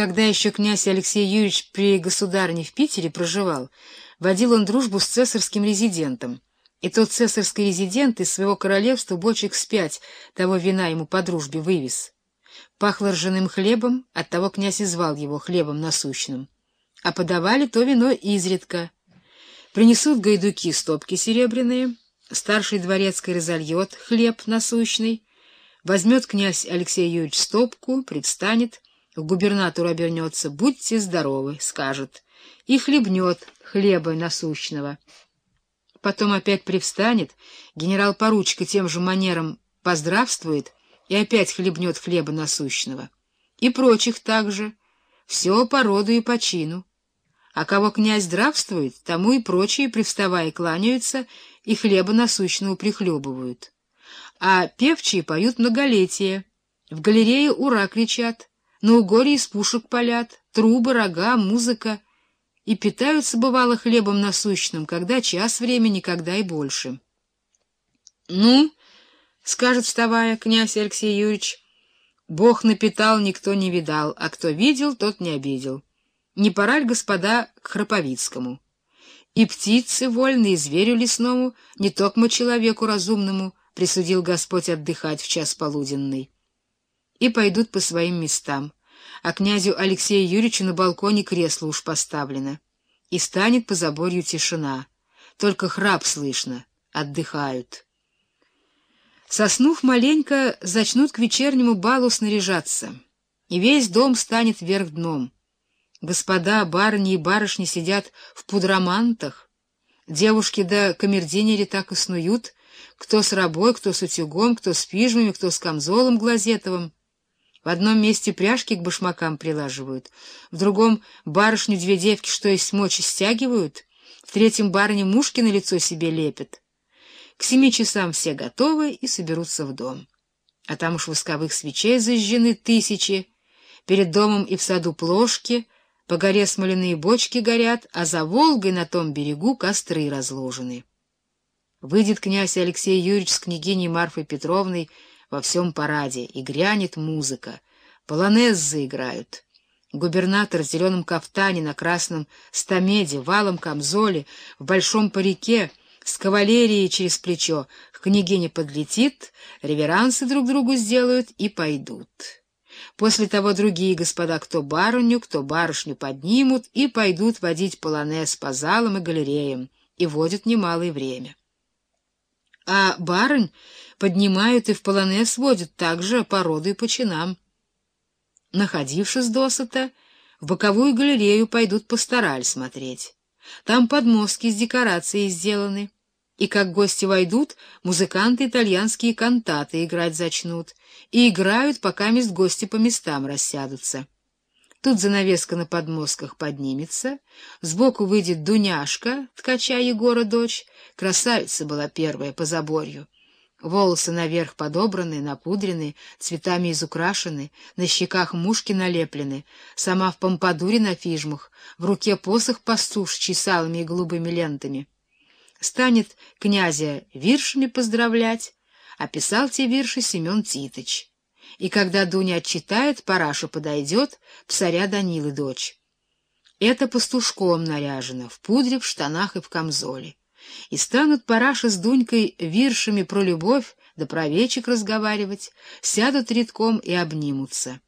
когда еще князь Алексей Юрьевич при государне в Питере проживал, водил он дружбу с цесарским резидентом. И тот цесарский резидент из своего королевства бочек с пять того вина ему по дружбе вывез. Пахло ржаным хлебом, оттого князь и звал его хлебом насущным. А подавали то вино изредка. Принесут гайдуки стопки серебряные, старший дворецкий разольет хлеб насущный, возьмет князь Алексей Юрьевич стопку, предстанет, к губернатору обернется, «Будьте здоровы», скажет, и хлебнет хлеба насущного. Потом опять привстанет, генерал-поручика тем же манером поздравствует и опять хлебнет хлеба насущного. И прочих также. Все по роду и по чину. А кого князь здравствует, тому и прочие, привставая, кланяются и хлеба насущного прихлебывают. А певчие поют многолетие. В галерее «Ура!» кричат, на угоре из пушек палят, трубы, рога, музыка — и питаются, бывало, хлебом насущным, когда час времени, когда и больше. — Ну, — скажет, вставая, князь Алексей Юрьевич, — Бог напитал, никто не видал, а кто видел, тот не обидел. Не пора ли, господа, к Храповицкому? И птицы вольные, и зверю лесному, не токмо человеку разумному, присудил Господь отдыхать в час полуденный. И пойдут по своим местам а князю Алексею Юрьевичу на балконе кресло уж поставлено. И станет по заборью тишина. Только храп слышно. Отдыхают. Соснув маленько, зачнут к вечернему балу снаряжаться, и весь дом станет вверх дном. Господа, барыни и барышни сидят в пудромантах, девушки да камердинери так и снуют, кто с рабой, кто с утюгом, кто с пижмами, кто с камзолом глазетовым. В одном месте пряжки к башмакам прилаживают, в другом барышню две девки, что есть мочи, стягивают, в третьем барыне мушки на лицо себе лепят. К семи часам все готовы и соберутся в дом. А там уж восковых свечей зажжены тысячи, перед домом и в саду плошки, по горе смоляные бочки горят, а за Волгой на том берегу костры разложены. Выйдет князь Алексей Юрьевич с княгиней Марфой Петровной во всем параде, и грянет музыка. Полонез заиграют. Губернатор в зеленом кафтане на красном стамеде, валом камзоле, в большом парике, с кавалерией через плечо, к княгине подлетит, реверансы друг другу сделают и пойдут. После того другие господа, кто барыню, кто барышню поднимут и пойдут водить полонез по залам и галереям, и водят немалое время. А барынь поднимают и в полонез водят также по роду и по чинам. Находившись досыта, в боковую галерею пойдут пастораль смотреть. Там подмостки с декорацией сделаны. И как гости войдут, музыканты итальянские кантаты играть зачнут. И играют, пока мест гости по местам рассядутся. Тут занавеска на подмостках поднимется, сбоку выйдет Дуняшка, ткача Егора дочь, красавица была первая по заборью. Волосы наверх подобраны, напудрены, цветами изукрашены, на щеках мушки налеплены, сама в помпадуре на фижмах, в руке посох пастуш с чесалами и голубыми лентами. Станет князя виршами поздравлять, а писал те вирши Семен Титыч. И когда Дуня отчитает, параша подойдет, псаря Данилы дочь. Это пастушком наряжено, в пудре, в штанах и в камзоле и станут Параша с Дунькой виршами про любовь да про вечек разговаривать, сядут редком и обнимутся.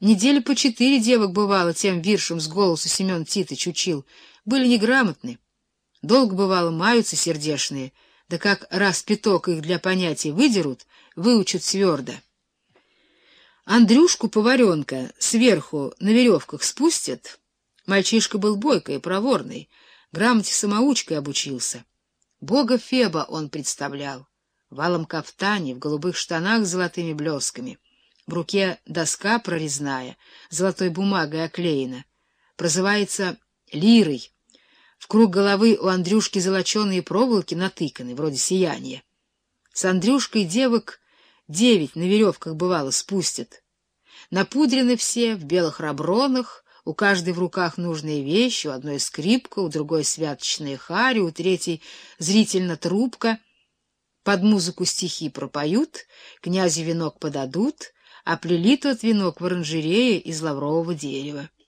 Недели по четыре девок бывало тем виршем с голосу Семен Титыч учил, были неграмотны. Долго бывало маются сердешные, да как раз пяток их для понятий выдерут, выучат твердо. Андрюшку поваренка сверху на веревках спустят. Мальчишка был бойкий и проворный, грамоте самоучкой обучился. Бога Феба он представлял, валом кафтане, в голубых штанах с золотыми блесками. В руке доска прорезная, золотой бумагой оклеена. Прозывается лирой. В круг головы у Андрюшки золоченые проволоки натыканы, вроде сияния. С Андрюшкой девок девять на веревках бывало спустят. Напудрены все в белых рабронах, у каждой в руках нужные вещи, у одной скрипка, у другой святочная хари, у третьей зрительно трубка. Под музыку стихи пропоют, князю венок подадут, а плели тот венок в оранжерее из лаврового дерева.